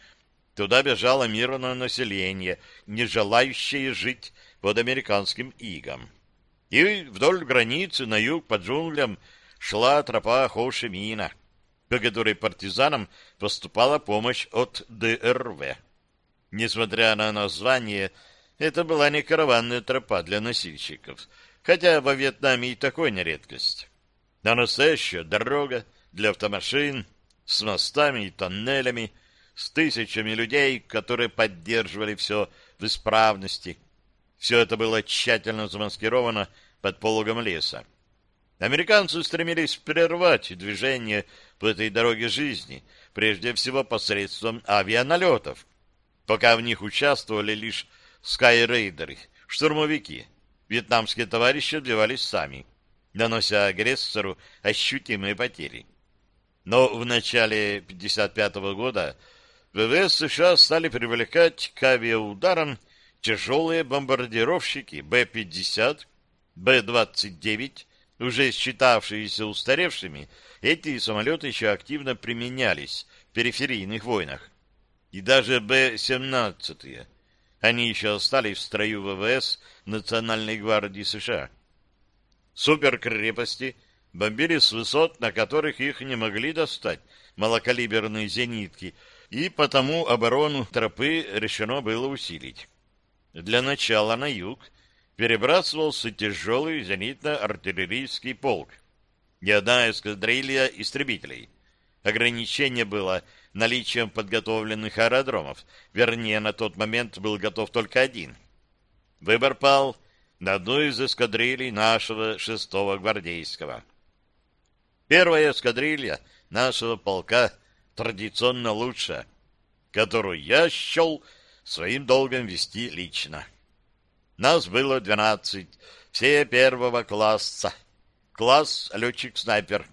Туда бежало мирное население, не желающее жить под американским игом. И вдоль границы на юг по джунглям шла тропа Хоу-Ши-Мина, по которой партизанам поступала помощь от ДРВ. Несмотря на название, это была не караванная тропа для носильщиков, хотя во Вьетнаме и такой не редкость. А настоящая дорога для автомашин с мостами и тоннелями, с тысячами людей, которые поддерживали все в исправности. Все это было тщательно замаскировано под пологом леса. Американцы стремились прервать движение по этой дороге жизни, прежде всего посредством авианалетов, пока в них участвовали лишь скайрейдеры, штурмовики. Вьетнамские товарищи отбивались сами, нанося агрессору ощутимые потери. Но в начале 1955 года ВВС США стали привлекать к авиаударам тяжелые бомбардировщики Б-50, Б-29, уже считавшиеся устаревшими, эти самолеты еще активно применялись в периферийных войнах и даже Б-17. Они еще остались в строю ВВС Национальной гвардии США. Суперкрепости бомбили с высот, на которых их не могли достать малокалиберные зенитки, и потому оборону тропы решено было усилить. Для начала на юг перебрасывался тяжелый зенитно-артиллерийский полк и одна эскадрилья истребителей. Ограничение было наличием подготовленных аэродромов. Вернее, на тот момент был готов только один. Выбор пал на одну из эскадрилей нашего шестого гвардейского. Первая эскадрилья нашего полка традиционно лучшая, которую я счел своим долгом вести лично. Нас было двенадцать, все первого класса. Класс летчик-снайпер.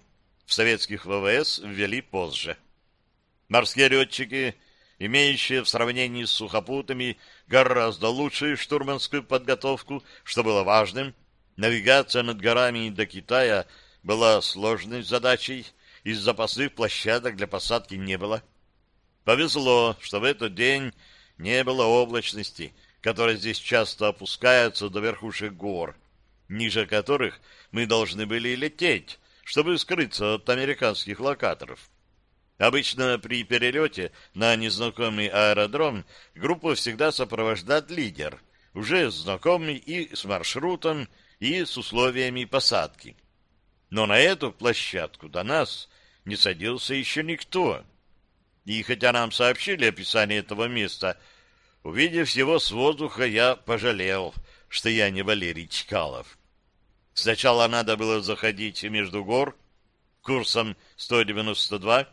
В советских ВВС ввели позже. Морские летчики, имеющие в сравнении с сухопутами гораздо лучшую штурманскую подготовку, что было важным, навигация над горами до Китая была сложной задачей, из запасных площадок для посадки не было. Повезло, что в этот день не было облачности, которая здесь часто опускается до верхушек гор, ниже которых мы должны были лететь, чтобы скрыться от американских локаторов. Обычно при перелете на незнакомый аэродром группу всегда сопровождает лидер, уже знакомый и с маршрутом, и с условиями посадки. Но на эту площадку до нас не садился еще никто. И хотя нам сообщили описание этого места, увидев его с воздуха, я пожалел, что я не Валерий Чкалов. Сначала надо было заходить между гор курсом 192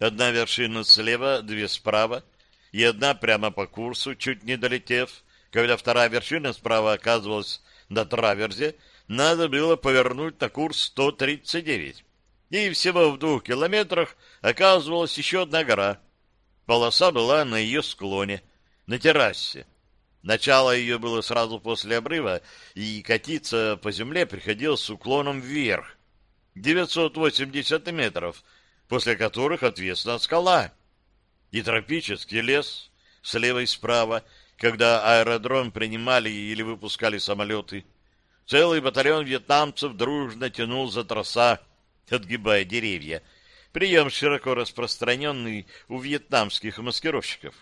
Одна вершина слева, две справа, и одна прямо по курсу, чуть не долетев. Когда вторая вершина справа оказывалась на траверзе, надо было повернуть на курс 139. И всего в двух километрах оказывалась еще одна гора. Полоса была на ее склоне, на террасе. Начало ее было сразу после обрыва, и катиться по земле приходилось с уклоном вверх. 980 метров, после которых отвесна скала. И тропический лес слева и справа, когда аэродром принимали или выпускали самолеты. Целый батальон вьетнамцев дружно тянул за троса, отгибая деревья. Прием широко распространенный у вьетнамских маскировщиков.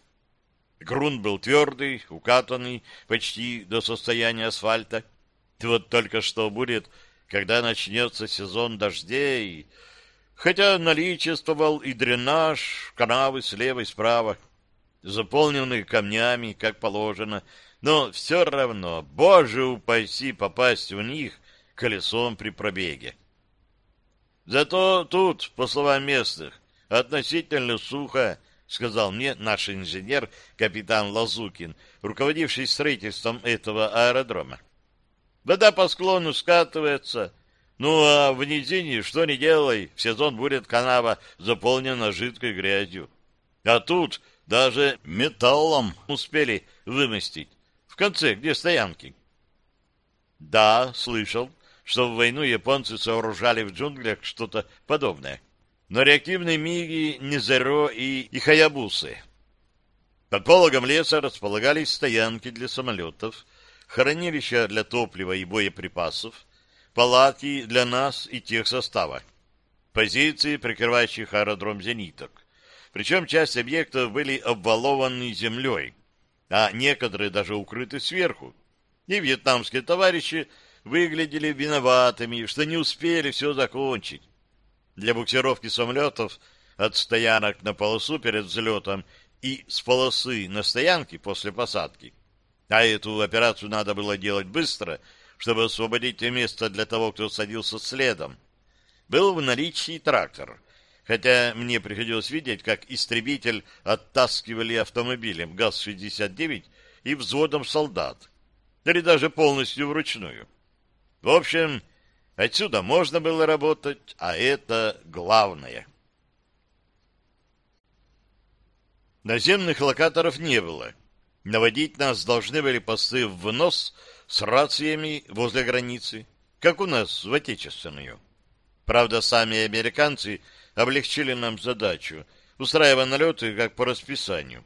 Грунт был твердый, укатанный почти до состояния асфальта. Вот только что будет, когда начнется сезон дождей. Хотя наличествовал и дренаж, канавы слева и справа, заполненные камнями, как положено, но все равно, боже упаси, попасть в них колесом при пробеге. Зато тут, по словам местных, относительно сухо, — сказал мне наш инженер, капитан Лазукин, руководивший строительством этого аэродрома. Вода по склону скатывается, ну а в низине, что ни делай, в сезон будет канава заполнена жидкой грязью. А тут даже металлом успели вымостить. В конце, где стоянки. Да, слышал, что в войну японцы сооружали в джунглях что-то подобное но реактивные миги, Низеро и, и Хаябусы. Под пологом леса располагались стоянки для самолетов, хранилища для топлива и боеприпасов, палатки для нас и тех состава, позиции, прикрывающих аэродром зениток. Причем часть объектов были обвалованы землей, а некоторые даже укрыты сверху. И вьетнамские товарищи выглядели виноватыми, что не успели все закончить для буксировки самолетов от стоянок на полосу перед взлетом и с полосы на стоянке после посадки. А эту операцию надо было делать быстро, чтобы освободить место для того, кто садился следом. Был в наличии трактор, хотя мне приходилось видеть, как истребитель оттаскивали автомобилем ГАЗ-69 и взводом солдат, или даже полностью вручную. В общем, Отсюда можно было работать, а это главное. Наземных локаторов не было. Наводить нас должны были посты в нос с рациями возле границы, как у нас в отечественную. Правда, сами американцы облегчили нам задачу, устраивая налеты как по расписанию.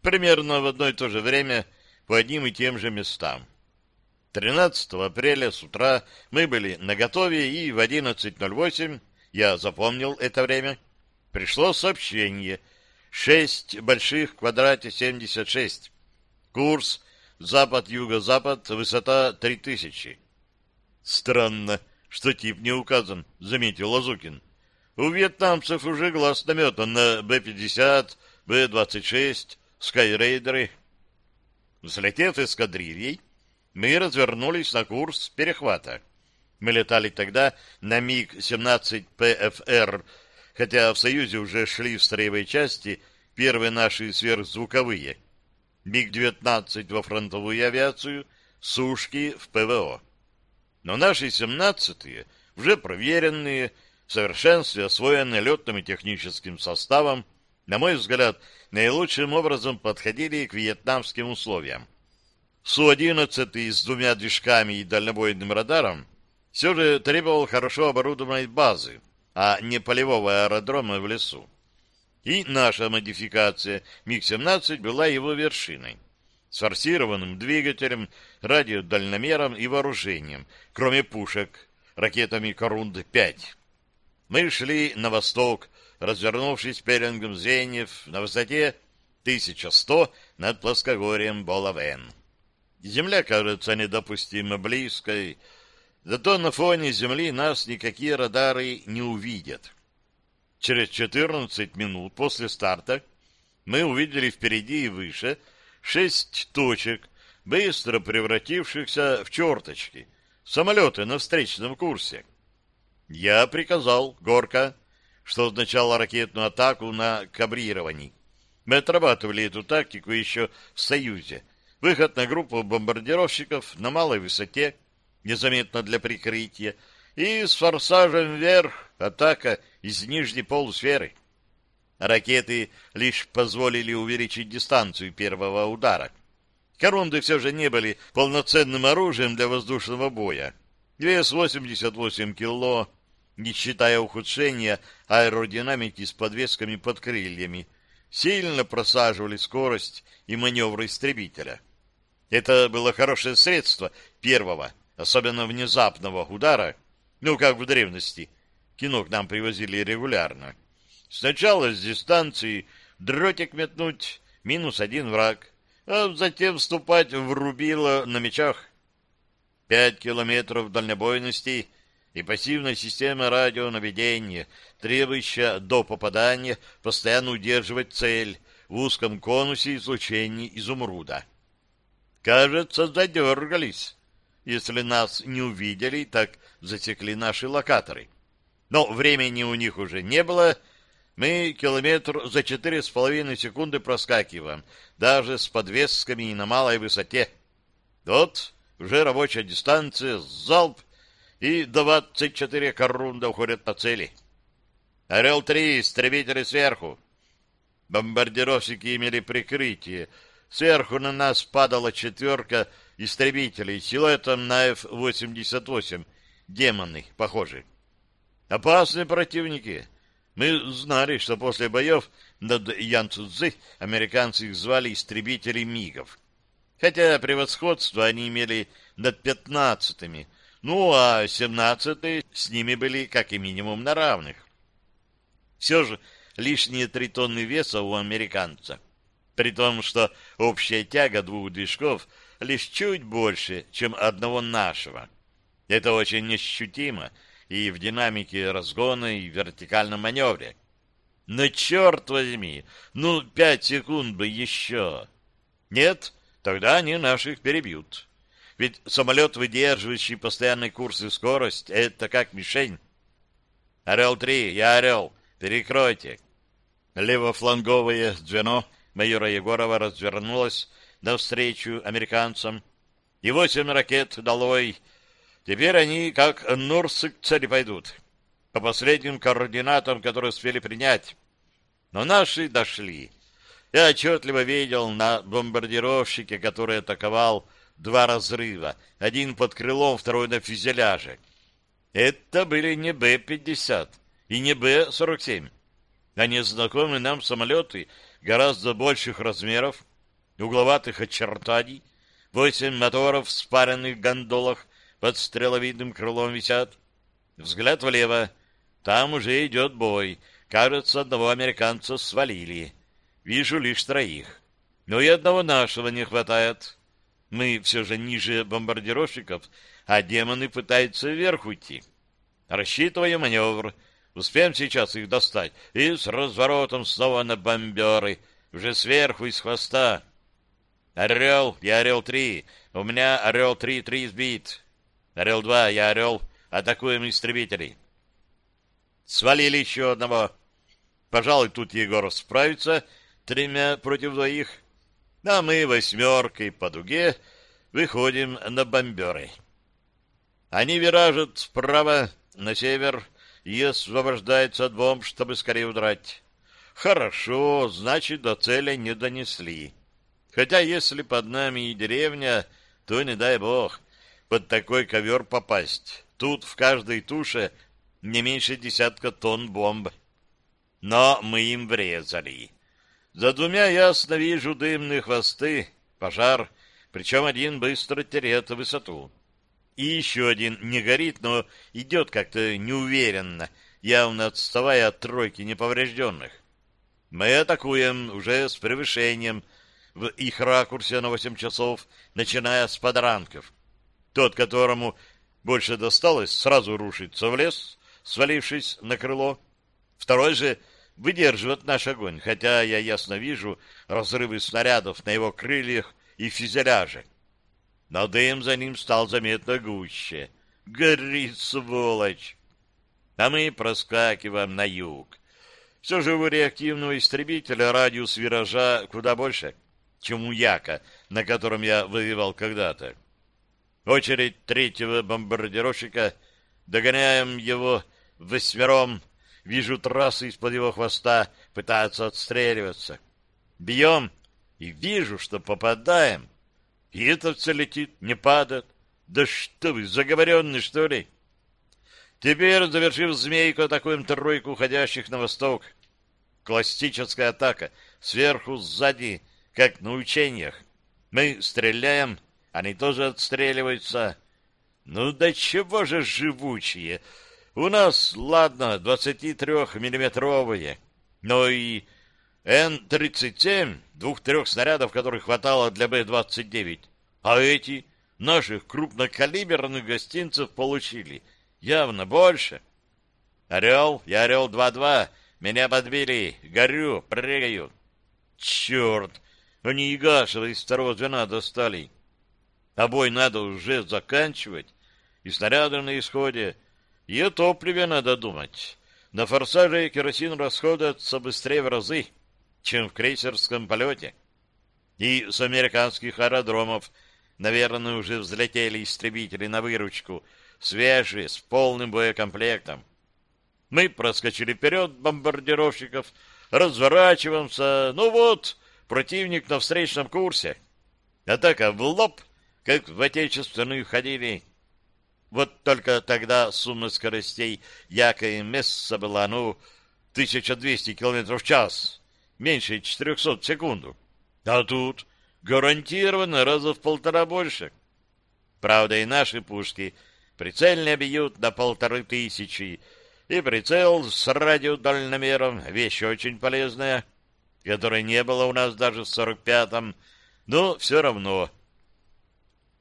Примерно в одно и то же время по одним и тем же местам. 13 апреля с утра мы были наготове, и в 11.08, я запомнил это время, пришло сообщение. Шесть больших в квадрате 76. Курс запад-юго-запад, высота 3000. Странно, что тип не указан, заметил Лазукин. У вьетнамцев уже глаз наметан на Б-50, Б-26, Скайрейдеры. Взлетев эскадрильей, мы развернулись на курс перехвата. Мы летали тогда на МиГ-17 ПФР, хотя в Союзе уже шли в строевой части первые наши сверхзвуковые. МиГ-19 во фронтовую авиацию, сушки в ПВО. Но наши 17-е, уже проверенные, в совершенстве освоенные летным и техническим составом, на мой взгляд, наилучшим образом подходили к вьетнамским условиям. Су-11 с двумя движками и дальнобойным радаром все же требовал хорошо оборудованной базы, а не полевого аэродрома в лесу. И наша модификация МиГ-17 была его вершиной. С форсированным двигателем, радиодальномером и вооружением, кроме пушек, ракетами «Корунд-5». Мы шли на восток, развернувшись пеленгом звеньев на высоте 1100 над плоскогорьем Болавен. Земля кажется недопустимо близкой, зато на фоне Земли нас никакие радары не увидят. Через 14 минут после старта мы увидели впереди и выше шесть точек, быстро превратившихся в черточки, самолеты на встречном курсе. Я приказал Горка, что означало ракетную атаку на кабрировании. Мы отрабатывали эту тактику еще в Союзе, Выход на группу бомбардировщиков на малой высоте, незаметно для прикрытия, и с форсажем вверх атака из нижней полусферы. Ракеты лишь позволили увеличить дистанцию первого удара. Корунды все же не были полноценным оружием для воздушного боя. Вес 88 кило, не считая ухудшения аэродинамики с подвесками под крыльями, сильно просаживали скорость и маневры истребителя. Это было хорошее средство первого, особенно внезапного удара, ну, как в древности. Кино к нам привозили регулярно. Сначала с дистанции дротик метнуть, минус один враг, а затем вступать в рубило на мечах. Пять километров дальнобойности и пассивная система радионаведения, требующая до попадания постоянно удерживать цель в узком конусе излучения изумруда. Кажется, задергались. Если нас не увидели, так засекли наши локаторы. Но времени у них уже не было, мы километр за четыре с половиной секунды проскакиваем, даже с подвесками и на малой высоте. Вот уже рабочая дистанция, залп, и 24 корунда уходят по цели. «Орел-3, истребители сверху!» Бомбардировщики имели прикрытие. Сверху на нас падала четверка истребителей силуэтом на F-88. Демоны, похожи. Опасные противники. Мы знали, что после боев над Янцзы американцы их звали истребители МИГов. Хотя превосходство они имели над пятнадцатыми, ну а семнадцатые с ними были как и минимум на равных. Все же лишние три тонны веса у американца. При том, что общая тяга двух движков лишь чуть больше, чем одного нашего. Это очень ощутимо, и в динамике разгона, и в вертикальном маневре. Но черт возьми, ну пять секунд бы еще. Нет, тогда они наших перебьют. Ведь самолет, выдерживающий постоянный курс и скорость, это как мишень. «Орел-3, я Орел, перекройте!» Левофланговое звено майора Егорова развернулось навстречу американцам, и восемь ракет долой Теперь они, как Нурсы, к цели пойдут. По последним координатам, которые успели принять. Но наши дошли. Я отчетливо видел на бомбардировщике, который атаковал два разрыва. Один под крылом, второй на фюзеляже. Это были не Б-50 и не Б-47, а незнакомые нам самолеты гораздо больших размеров, угловатых очертаний, восемь моторов в спаренных гондолах, под стреловидным крылом висят. Взгляд влево. Там уже идет бой. Кажется, одного американца свалили. Вижу лишь троих. Но и одного нашего не хватает. Мы все же ниже бомбардировщиков, а демоны пытаются вверх уйти. Рассчитываю маневр. Успеем сейчас их достать. И с разворотом снова на бомберы. Уже сверху из хвоста. Орел, я Орел-3. У меня Орел-3-3 сбит. Орел-2, я Орел. Атакуем истребителей. Свалили еще одного. Пожалуй, тут Егоров справится тремя против двоих. А мы восьмеркой по дуге выходим на бомберы. Они виражат вправо, на север, и освобождаются от бомб, чтобы скорее удрать. Хорошо, значит, до цели не донесли. Хотя если под нами и деревня, то не дай бог, под такой ковер попасть. Тут в каждой туше не меньше десятка тонн бомб. Но мы им врезали. За двумя ясно вижу дымные хвосты, пожар, причем один быстро теряет высоту. И еще один не горит, но идет как-то неуверенно, явно отставая от тройки неповрежденных. Мы атакуем уже с превышением в их ракурсе на восемь часов, начиная с подранков. Тот, которому больше досталось, сразу рушится в лес, свалившись на крыло. Второй же выдерживает наш огонь, хотя я ясно вижу разрывы снарядов на его крыльях и фюзеляже. Но дым за ним стал заметно гуще. Горит, сволочь! А мы проскакиваем на юг. Все же у реактивного истребителя радиус виража куда больше, чем у Яка, на котором я воевал когда-то. Очередь третьего бомбардировщика. Догоняем его восьмером. Вижу трассы из-под его хвоста. Пытаются отстреливаться. Бьем. И вижу, что попадаем. И это все летит, не падает. Да что вы, заговоренный, что ли? Теперь, завершив змейку, атакуем тройку уходящих на восток. Классическая атака. Сверху, сзади, как на учениях. Мы стреляем, они тоже отстреливаются. Ну да чего же живучие? У нас, ладно, 23-миллиметровые, но и Н-37, двух-трех снарядов, которых хватало для Б-29. А эти наших крупнокалиберных гостинцев получили явно больше. Орел, я Орел 2-2, меня подбили, горю, прыгаю. Черт, они Игашева из второго звена достали. А бой надо уже заканчивать, и снаряды на исходе, и о топливе надо думать. На форсаже керосин расходуется быстрее в разы, чем в крейсерском полете. И с американских аэродромов, наверное, уже взлетели истребители на выручку, свежие, с полным боекомплектом. Мы проскочили вперед бомбардировщиков, разворачиваемся. Ну вот, противник на встречном курсе. Атака в лоб, как в отечественную ходили. Вот только тогда сумма скоростей Яка и Месса была, ну, 1200 км в час, меньше 400 в секунду. А тут гарантированно раза в полтора больше. Правда, и наши пушки прицельно бьют до полторы тысячи, и прицел с радиодальномером — вещь очень полезная, которой не было у нас даже в 45-м, но все равно.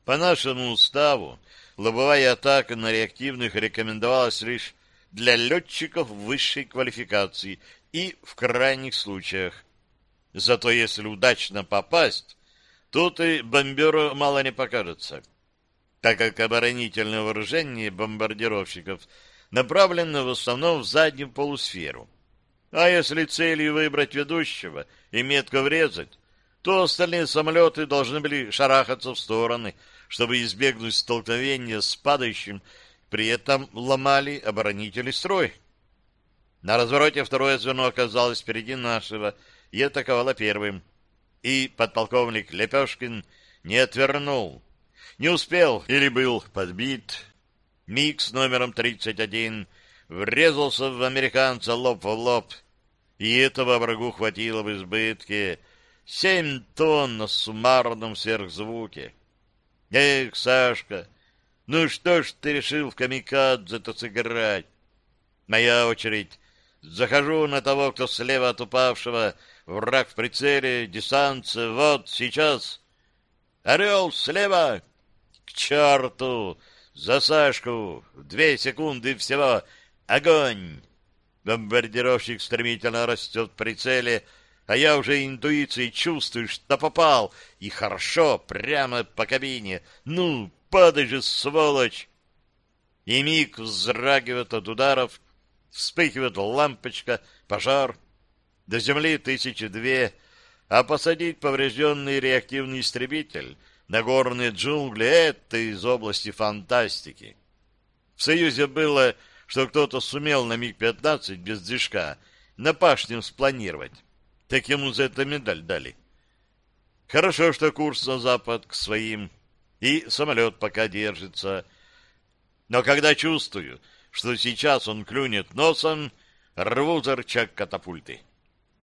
По нашему уставу лобовая атака на реактивных рекомендовалась лишь для летчиков высшей квалификации и в крайних случаях. Зато если удачно попасть, тут и бомберу мало не покажется, так как оборонительное вооружение бомбардировщиков направлено в основном в заднюю полусферу. А если целью выбрать ведущего и метко врезать, то остальные самолеты должны были шарахаться в стороны, чтобы избегнуть столкновения с падающим, при этом ломали оборонительный строй. На развороте второе звено оказалось впереди нашего и атаковало первым. И подполковник Лепешкин не отвернул. Не успел или был подбит. Миг с номером 31 врезался в американца лоб в лоб, и этого врагу хватило в избытке. Семь тонн на суммарном сверхзвуке. Эх, Сашка, ну что ж ты решил в камикадзе-то сыграть? Моя очередь. Захожу на того, кто слева от упавшего, враг в прицеле, десантце, вот, сейчас. Орел, слева! К черту! За Сашку! Две секунды всего! Огонь! Бомбардировщик стремительно растет в прицеле, а я уже интуицией чувствую, что попал, и хорошо, прямо по кабине. Ну, падай же, сволочь! И миг вздрагивает от ударов, вспыхивает лампочка, пожар. До земли тысячи две, а посадить поврежденный реактивный истребитель на горные джунгли — это из области фантастики. В Союзе было, что кто-то сумел на МиГ-15 без движка на пашню спланировать так ему за это медаль дали. Хорошо, что курс на запад к своим, и самолет пока держится. Но когда чувствую, что сейчас он клюнет носом, рву за рычаг катапульты.